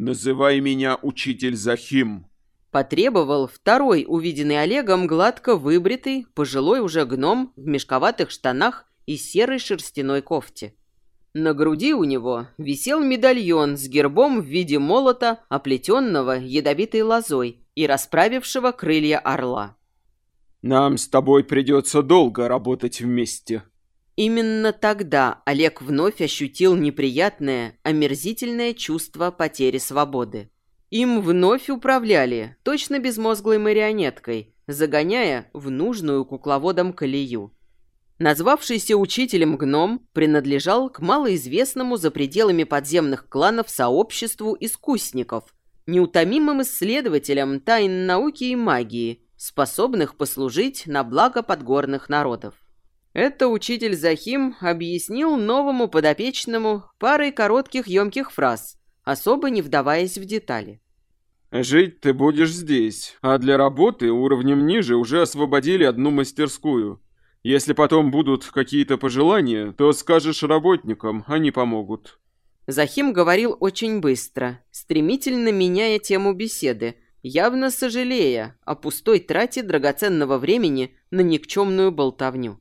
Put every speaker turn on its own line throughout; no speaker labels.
«Называй меня учитель Захим»,
Потребовал второй, увиденный Олегом, гладко выбритый, пожилой уже гном в мешковатых штанах и серой шерстяной кофте. На груди у него висел медальон с гербом в виде молота, оплетенного ядовитой лозой и расправившего крылья орла.
«Нам с тобой придется долго работать вместе».
Именно тогда Олег вновь ощутил неприятное, омерзительное чувство потери свободы. Им вновь управляли, точно безмозглой марионеткой, загоняя в нужную кукловодом колею. Назвавшийся учителем гном принадлежал к малоизвестному за пределами подземных кланов сообществу искусников, неутомимым исследователям тайн науки и магии, способных послужить на благо подгорных народов. Это учитель Захим объяснил новому подопечному парой коротких емких фраз, особо не вдаваясь в детали.
«Жить ты будешь здесь, а для работы уровнем ниже уже освободили одну мастерскую. Если потом будут какие-то пожелания, то скажешь работникам, они помогут».
Захим говорил очень быстро, стремительно меняя тему беседы, явно сожалея о пустой трате драгоценного времени на никчемную болтовню.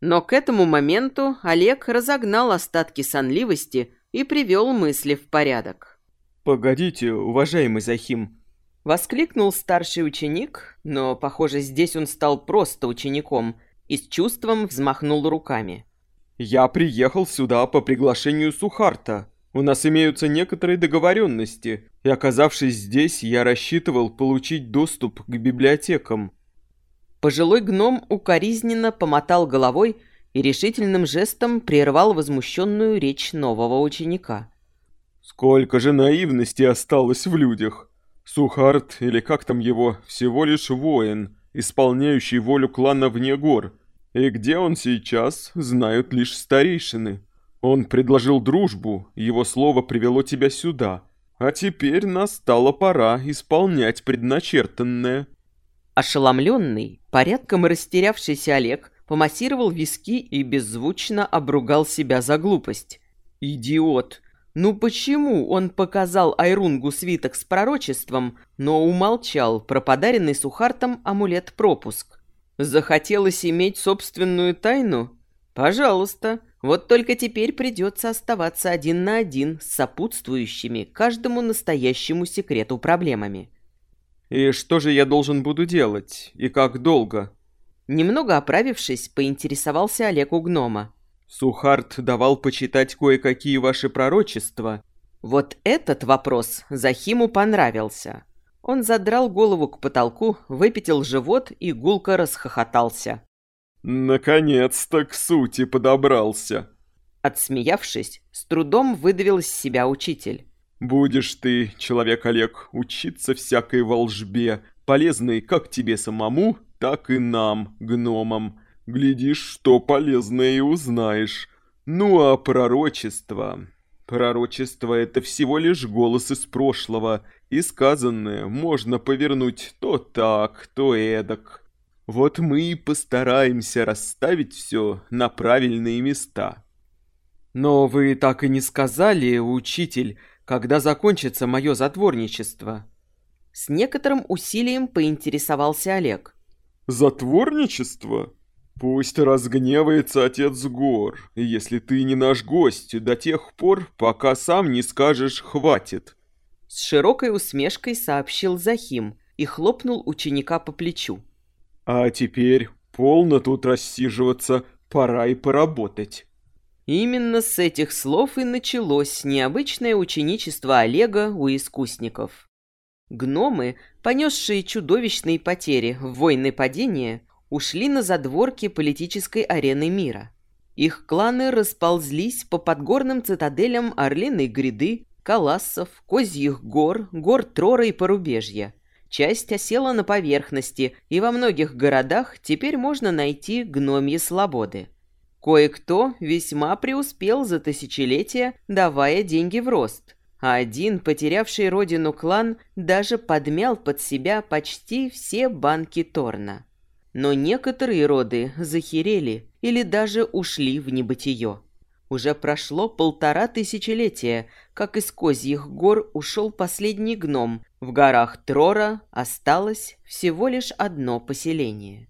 Но к этому моменту Олег разогнал остатки сонливости и привел мысли в порядок.
«Погодите, уважаемый Захим!»
Воскликнул старший ученик, но, похоже, здесь он стал просто учеником и с чувством взмахнул руками.
«Я приехал сюда по приглашению Сухарта. У нас имеются некоторые договоренности, и, оказавшись здесь, я рассчитывал получить доступ к библиотекам».
Пожилой гном укоризненно помотал головой и решительным жестом прервал возмущенную речь нового ученика.
Сколько же наивности осталось в людях. Сухарт, или как там его, всего лишь воин, исполняющий волю клана вне гор. И где он сейчас, знают лишь старейшины. Он предложил дружбу, его слово привело тебя сюда. А теперь настала пора исполнять предначертанное.
Ошеломленный, порядком растерявшийся Олег помассировал виски и беззвучно обругал себя за глупость. «Идиот! Ну почему он показал Айрунгу свиток с пророчеством, но умолчал про подаренный Сухартом амулет-пропуск? Захотелось иметь собственную тайну? Пожалуйста. Вот только теперь придется оставаться один на один с сопутствующими каждому настоящему секрету проблемами.
«И что же я должен буду делать? И как долго?»
Немного оправившись, поинтересовался Олег у гнома.
Сухарт давал почитать кое-какие ваши пророчества.
Вот этот вопрос Захиму понравился. Он задрал голову к потолку, выпятил живот и гулко расхохотался.
«Наконец-то к сути подобрался!»
Отсмеявшись, с трудом выдавил из себя учитель.
«Будешь ты, человек Олег, учиться всякой волжбе, полезной как тебе самому, так и нам, гномам. Глядишь, что полезное и узнаешь. Ну а пророчество... Пророчество — это всего лишь голос из прошлого, и сказанное можно повернуть то так, то эдак. Вот мы и постараемся расставить все на правильные места.
Но вы так и не сказали, учитель, когда закончится мое затворничество. С некоторым усилием поинтересовался Олег.
Затворничество? Пусть разгневается отец гор, если ты не наш гость до тех пор, пока сам не скажешь «хватит».
С широкой усмешкой сообщил Захим и хлопнул ученика по плечу.
А теперь полно тут рассиживаться, пора и поработать.
Именно с этих слов и началось необычное ученичество Олега у искусников. Гномы, понесшие чудовищные потери в войны падения, ушли на задворки политической арены мира. Их кланы расползлись по подгорным цитаделям Орлиной гряды, Калассов, Козьих гор, гор Трора и Порубежья. Часть осела на поверхности, и во многих городах теперь можно найти гномьи слободы. Кое-кто весьма преуспел за тысячелетия, давая деньги в рост, а один, потерявший родину клан, даже подмял под себя почти все банки Торна. Но некоторые роды захерели или даже ушли в небытие. Уже прошло полтора тысячелетия, как из козьих гор ушел последний гном. В горах Трора осталось всего лишь одно поселение.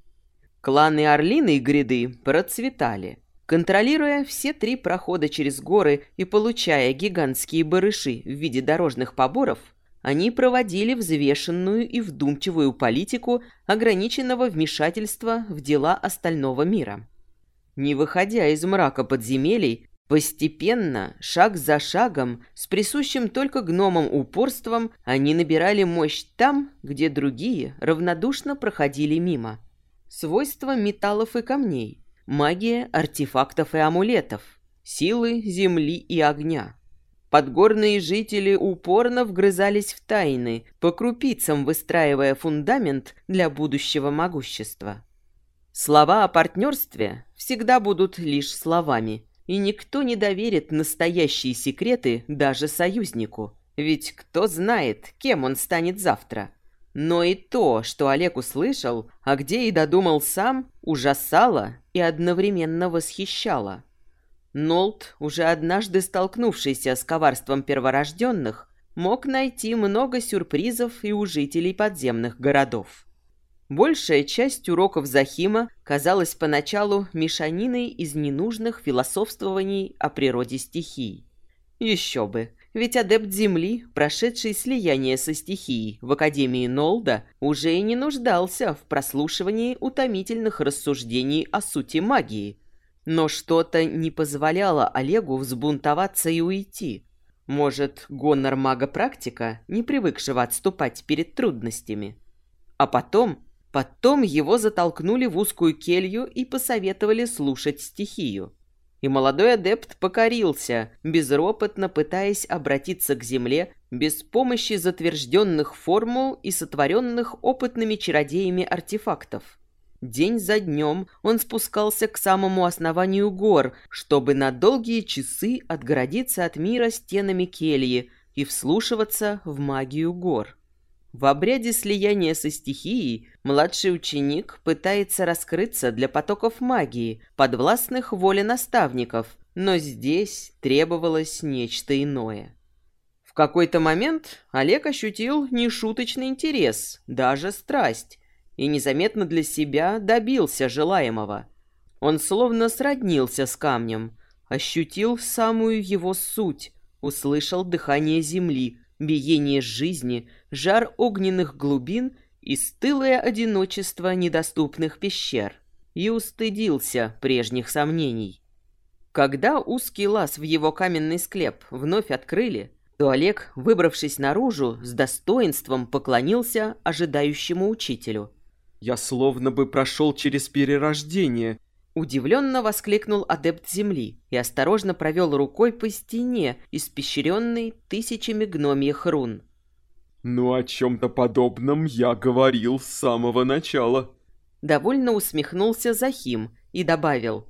Кланы Орлиной гряды процветали. Контролируя все три прохода через горы и получая гигантские барыши в виде дорожных поборов, они проводили взвешенную и вдумчивую политику ограниченного вмешательства в дела остального мира. Не выходя из мрака подземелий, Постепенно, шаг за шагом, с присущим только гномам упорством, они набирали мощь там, где другие равнодушно проходили мимо. Свойства металлов и камней, магия артефактов и амулетов, силы земли и огня. Подгорные жители упорно вгрызались в тайны, по крупицам выстраивая фундамент для будущего могущества. Слова о партнерстве всегда будут лишь словами – и никто не доверит настоящие секреты даже союзнику. Ведь кто знает, кем он станет завтра. Но и то, что Олег услышал, а где и додумал сам, ужасало и одновременно восхищало. Нолт, уже однажды столкнувшийся с коварством перворожденных, мог найти много сюрпризов и у жителей подземных городов. Большая часть уроков Захима казалась поначалу мешаниной из ненужных философствований о природе стихий. Еще бы, ведь адепт Земли, прошедший слияние со стихией в Академии Нолда, уже и не нуждался в прослушивании утомительных рассуждений о сути магии. Но что-то не позволяло Олегу взбунтоваться и уйти. Может, гонор мага-практика, не привыкшего отступать перед трудностями. А потом Потом его затолкнули в узкую келью и посоветовали слушать стихию. И молодой адепт покорился, безропотно пытаясь обратиться к земле без помощи затвержденных формул и сотворенных опытными чародеями артефактов. День за днем он спускался к самому основанию гор, чтобы на долгие часы отгородиться от мира стенами кельи и вслушиваться в магию гор. В обряде слияния со стихией младший ученик пытается раскрыться для потоков магии, подвластных воле наставников, но здесь требовалось нечто иное. В какой-то момент Олег ощутил нешуточный интерес, даже страсть, и незаметно для себя добился желаемого. Он словно сроднился с камнем, ощутил самую его суть, услышал дыхание земли, биение жизни, жар огненных глубин и стылое одиночество недоступных пещер. И устыдился прежних сомнений. Когда узкий лаз в его каменный склеп вновь открыли, то Олег, выбравшись наружу, с достоинством поклонился ожидающему учителю.
«Я словно бы прошел через перерождение»,
Удивленно воскликнул адепт земли и осторожно провел рукой по стене, испещренной тысячами гномьих рун.
«Ну, о чем-то подобном я говорил с самого начала».
Довольно усмехнулся Захим и добавил.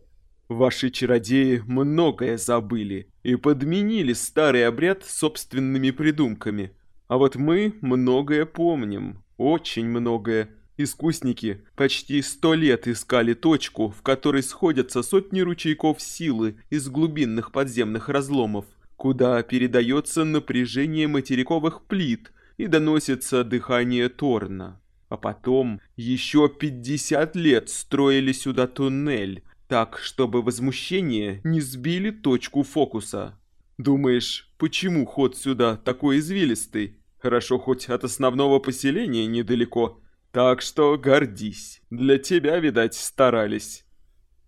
«Ваши чародеи многое забыли и подменили старый обряд собственными придумками. А вот мы многое помним, очень многое. Искусники почти сто лет искали точку, в которой сходятся сотни ручейков силы из глубинных подземных разломов, куда передается напряжение материковых плит и доносится дыхание Торна. А потом еще 50 лет строили сюда туннель, так, чтобы возмущение не сбили точку фокуса. Думаешь, почему ход сюда такой извилистый? Хорошо, хоть от основного поселения недалеко – так что гордись. Для тебя, видать, старались.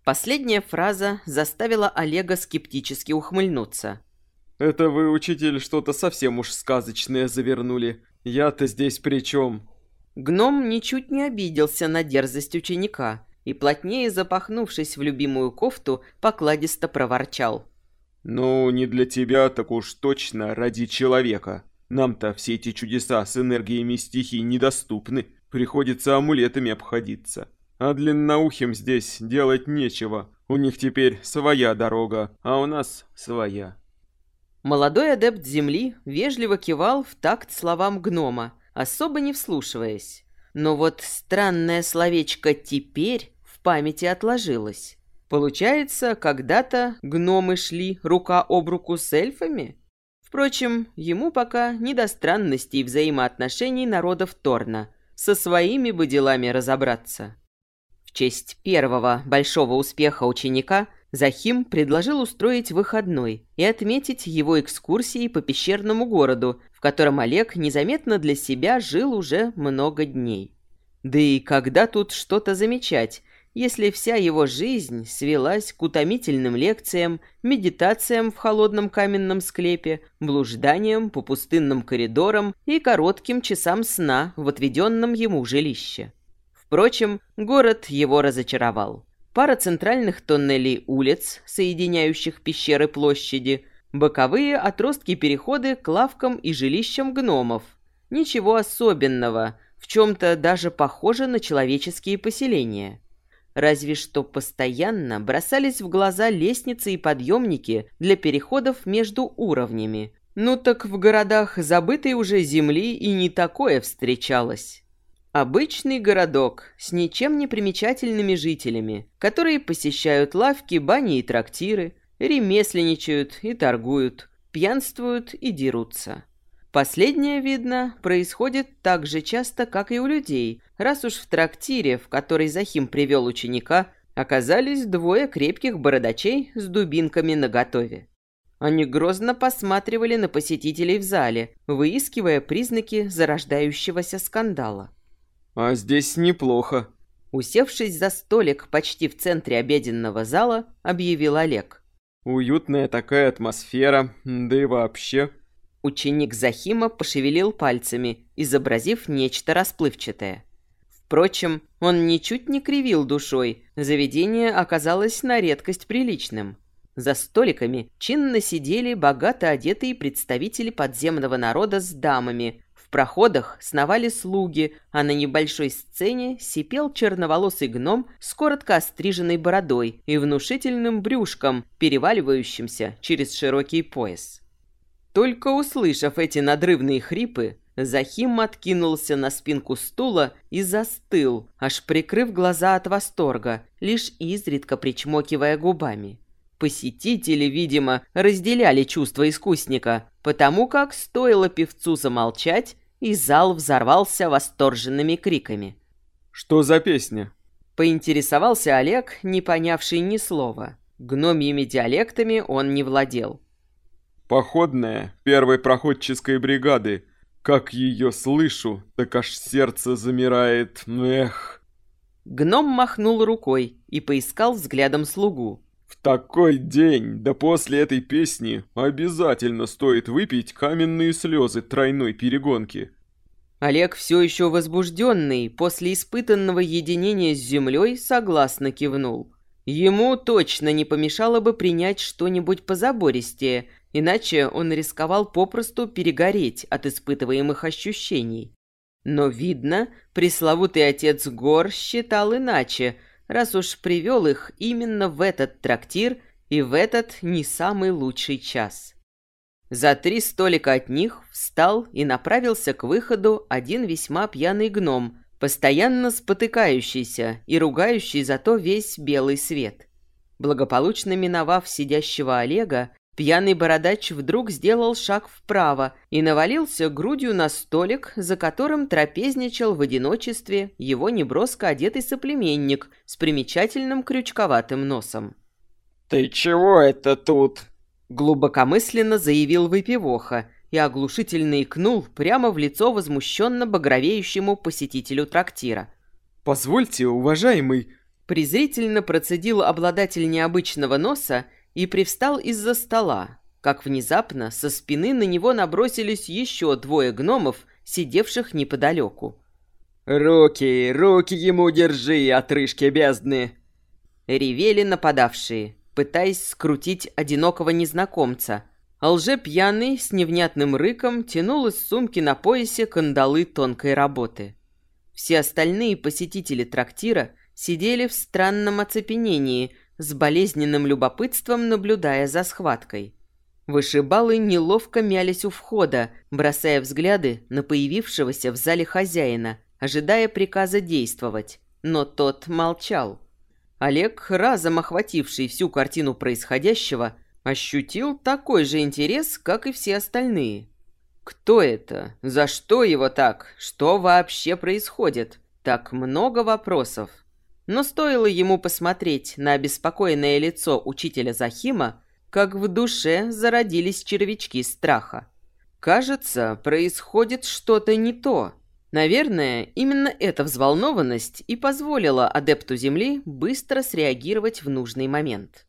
Последняя фраза заставила Олега скептически ухмыльнуться.
Это вы, учитель, что-то совсем уж сказочное завернули. Я-то здесь при чем?
Гном ничуть не обиделся на дерзость ученика и, плотнее запахнувшись в любимую кофту, покладисто проворчал.
«Ну, не для тебя, так уж точно ради человека. Нам-то все эти чудеса с энергиями стихий недоступны. Приходится амулетами обходиться. А длинноухим здесь делать нечего. У них теперь своя дорога, а у нас своя.
Молодой адепт земли вежливо кивал в такт словам гнома, особо не вслушиваясь. Но вот странное словечко «теперь» в памяти отложилось. Получается, когда-то гномы шли рука об руку с эльфами? Впрочем, ему пока не до странностей взаимоотношений народов Торна. Со своими бы делами разобраться. В честь первого большого успеха ученика Захим предложил устроить выходной и отметить его экскурсии по пещерному городу, в котором Олег незаметно для себя жил уже много дней. Да и когда тут что-то замечать, если вся его жизнь свелась к утомительным лекциям, медитациям в холодном каменном склепе, блужданиям по пустынным коридорам и коротким часам сна в отведенном ему жилище. Впрочем, город его разочаровал. Пара центральных тоннелей улиц, соединяющих пещеры площади, боковые отростки-переходы к лавкам и жилищам гномов. Ничего особенного, в чем-то даже похоже на человеческие поселения. Разве что постоянно бросались в глаза лестницы и подъемники для переходов между уровнями. Ну так в городах забытой уже земли и не такое встречалось. Обычный городок с ничем не примечательными жителями, которые посещают лавки, бани и трактиры, ремесленничают и торгуют, пьянствуют и дерутся. Последнее, видно, происходит так же часто, как и у людей, раз уж в трактире, в который Захим привел ученика, оказались двое крепких бородачей с дубинками наготове. Они грозно посматривали на посетителей в зале, выискивая признаки зарождающегося скандала.
«А здесь неплохо»,
Усевшись за столик почти в центре обеденного зала, объявил Олег.
«Уютная такая атмосфера, да и вообще...»
Ученик Захима пошевелил пальцами, изобразив нечто расплывчатое. Впрочем, он ничуть не кривил душой, заведение оказалось на редкость приличным. За столиками чинно сидели богато одетые представители подземного народа с дамами, проходах сновали слуги, а на небольшой сцене сипел черноволосый гном с коротко остриженной бородой и внушительным брюшком, переваливающимся через широкий пояс. Только услышав эти надрывные хрипы, Захим откинулся на спинку стула и застыл, аж прикрыв глаза от восторга, лишь изредка причмокивая губами. Посетители, видимо, разделяли чувства искусника, потому как стоило певцу замолчать, и зал взорвался восторженными криками.
«Что за песня?»
Поинтересовался Олег, не понявший ни слова. Гномьими диалектами он не владел.
Походная первой проходческой бригады. Как ее слышу, так аж сердце замирает. Эх.
Гном махнул рукой и поискал взглядом слугу.
В такой день, да после этой песни, обязательно стоит выпить каменные слезы тройной перегонки.
Олег все еще возбужденный, после испытанного единения с землей, согласно кивнул. Ему точно не помешало бы принять что-нибудь позабористее, иначе он рисковал попросту перегореть от испытываемых ощущений. Но, видно, пресловутый отец Гор считал иначе, раз уж привел их именно в этот трактир и в этот не самый лучший час. За три столика от них встал и направился к выходу один весьма пьяный гном – постоянно спотыкающийся и ругающий зато весь белый свет. Благополучно миновав сидящего Олега, пьяный бородач вдруг сделал шаг вправо и навалился грудью на столик, за которым трапезничал в одиночестве его неброско одетый соплеменник с примечательным крючковатым носом.
«Ты чего это тут?»
Глубокомысленно заявил выпивоха и оглушительно икнул прямо в лицо возмущенно багровеющему посетителю трактира.
«Позвольте, уважаемый...»
Презрительно процедил обладатель необычного носа и привстал из-за стола, как внезапно со спины на него набросились еще двое гномов, сидевших неподалеку.
«Руки, руки ему держи, отрыжки бездны!»
Ревели нападавшие, пытаясь скрутить одинокого незнакомца – лже-пьяный с невнятным рыком тянул из сумки на поясе кандалы тонкой работы. Все остальные посетители трактира сидели в странном оцепенении, с болезненным любопытством наблюдая за схваткой. Вышибалы неловко мялись у входа, бросая взгляды на появившегося в зале хозяина, ожидая приказа действовать, но тот молчал. Олег, разом охвативший всю картину происходящего, ощутил такой же интерес, как и все остальные. Кто это? За что его так? Что вообще происходит? Так много вопросов. Но стоило ему посмотреть на обеспокоенное лицо учителя Захима, как в душе зародились червячки страха. Кажется, происходит что-то не то. Наверное, именно эта взволнованность и позволила адепту Земли быстро среагировать в нужный момент.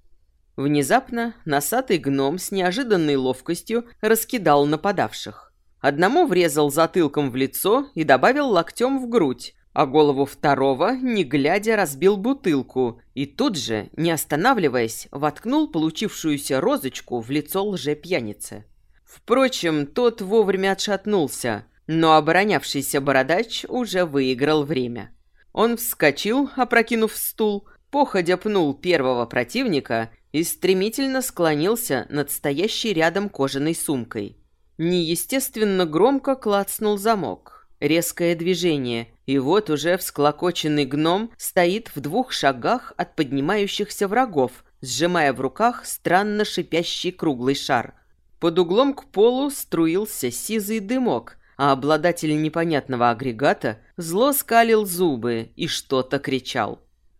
Внезапно носатый гном с неожиданной ловкостью раскидал нападавших. Одному врезал затылком в лицо и добавил локтем в грудь, а голову второго, не глядя, разбил бутылку и тут же, не останавливаясь, воткнул получившуюся розочку в лицо лже-пьяницы. Впрочем, тот вовремя отшатнулся – но оборонявшийся бородач уже выиграл время. Он вскочил, опрокинув стул, походя пнул первого противника и стремительно склонился над стоящей рядом кожаной сумкой. Неестественно громко клацнул замок. Резкое движение, и вот уже всклокоченный гном стоит в двух шагах от поднимающихся врагов, сжимая в руках странно шипящий круглый шар. Под углом к полу струился сизый дымок – а обладатель непонятного агрегата зло скалил зубы и что-то кричал.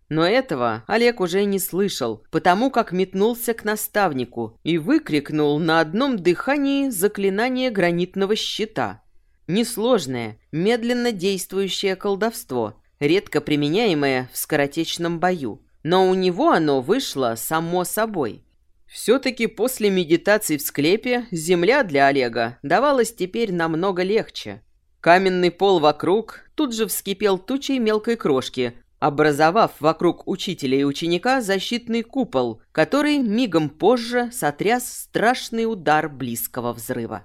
Но этого Олег уже не слышал, потому как метнулся к наставнику и выкрикнул на одном дыхании заклинание гранитного щита. Несложное, медленно действующее колдовство, редко применяемое в скоротечном бою. Но у него оно вышло само собой. Все-таки после медитаций в склепе земля для Олега давалась теперь намного легче. Каменный пол вокруг тут же вскипел тучей мелкой крошки, образовав вокруг учителя и ученика защитный купол, который мигом позже сотряс страшный удар близкого взрыва.